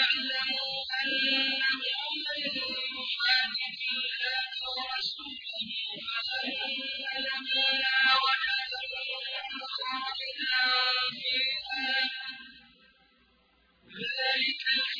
يعلموا أنه من يحاجك الله ورسوله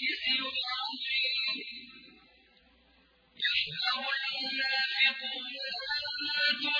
يَشْهَدُهُ الْمُنَافِقُونَ أَنَّ